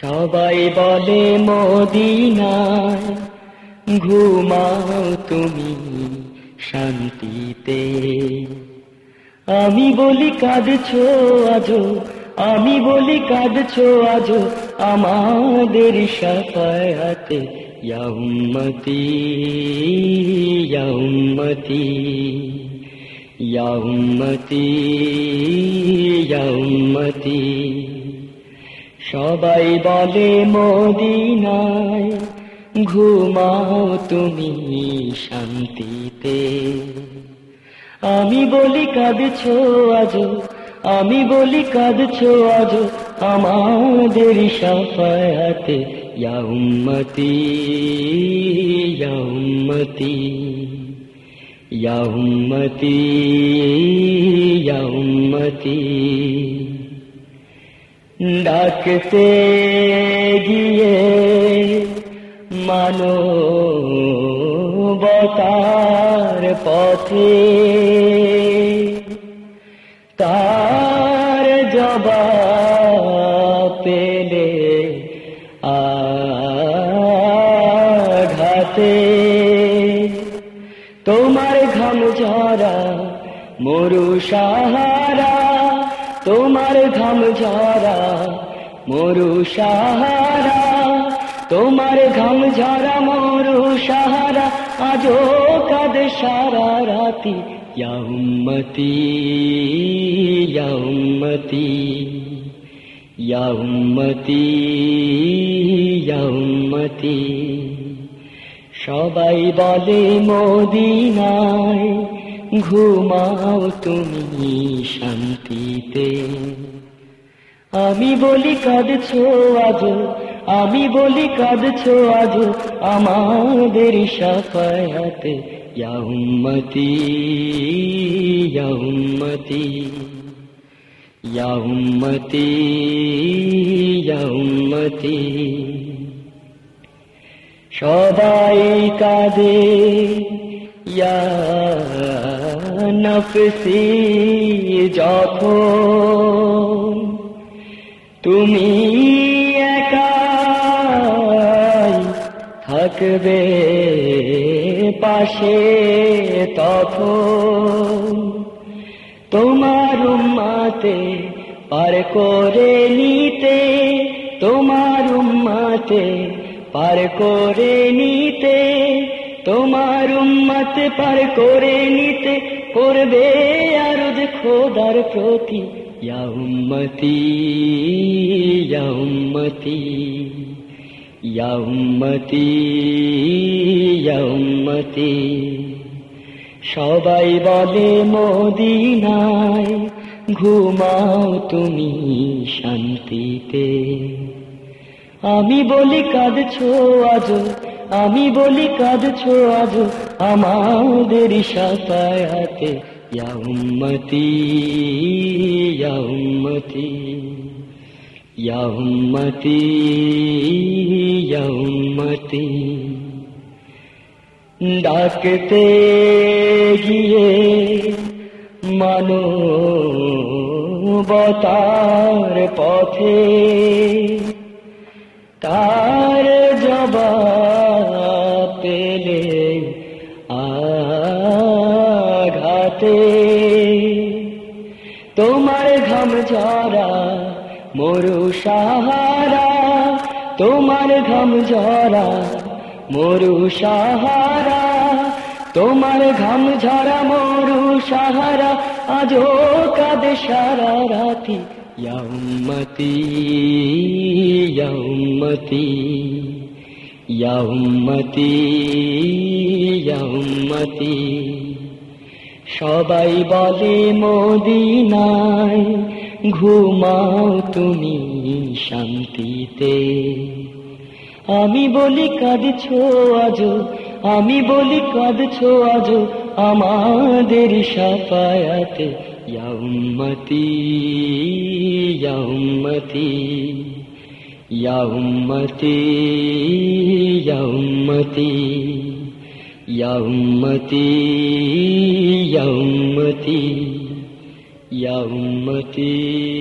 সবাই বলে মদিনায়, ঘুমাও তুমি শান্তিতে। আমি বলি কাঁদছো আজো আমি বলি কাঁদছো আজো আমাদের সাফায়াতে ইয়া উম্মতি ইয়া উম্মতি। সবাই বলে মদিনায়, ঘুমাও তুমি শান্তিতে। আমি বলি কাঁদছো আজ আমি বলি কাঁদছো আজ আমাদের সাফায়াতে ইয়া উম্মতি ইয়া উম্মতি। ডাকতে গিয়ে মানো বতার পথে তার জবাব পেলে আঘাতে। তোমার ঘাম ঝরা মরু সাহারা তোমার ঘাম ঝরা মরু সাহারা। তোমার ঘাম ঝরা মরু সাহারা আজো কাঁদে সারা রাতি। ইয়া উম্মতি ইয়া উম্মতি ইয়া উম্মতি ইয়া উম্মতি। সবাই বলে মদিনায় ঘুমাও তুমি শান্তিতে। আমি বলি কাঁদছো আজ আমি বলি কাঁদছো আজ আমাদের সাফায়াতে, ইয়া উম্মতি ইয়া উম্মতি ইয়া উম্মতি ইয়া উম্মতি। সবাই কাঁদে, ইয়া নফসি যখন তুমি একাই থাকবে পাশে তখন তোমার উম্মাতে পার করে নিতে, তোমার উম্মাতে পার করে নিতে, তোমার উম্মত পার করে নিতে করবে আরজ খোদার প্রতি। ইয়া উম্মতি ইয়া উম্মতি ইয়া উম্মতি ইয়া উম্মতি। সবাই বলে মদিনায়, ঘুমাও তুমি শান্তিতে। আমি বলি কাঁদছো আজ আমি বলি কাঁদছো আজ আমাদের সাতায়াতে ইয়াউম্মতি ইয়াউম্মতি ইয়াউম্মতি ইয়াউম্মতি ডাকতে গিয়ে মানবতার পথে তোমার ঘাম ঝরা মরু সাহারা। তোমার ঘাম ঝরা মরু সাহারা। তোমার ঘাম ঝরা মরু সাহারা। আজো কাঁদে সারা রাতি ইয়া উম্মতি ইয়া উম্মতি সবাই বলে মদিনায়, ঘুমাও তুমি শান্তিতে। আমি বলি কাঁদছো আজ আমি বলি কাঁদছো আজ আমাদের সাফায়াতে ইয়া উম্মতি ইয়া উম্মতি। युमती यौम्मती यहम्मती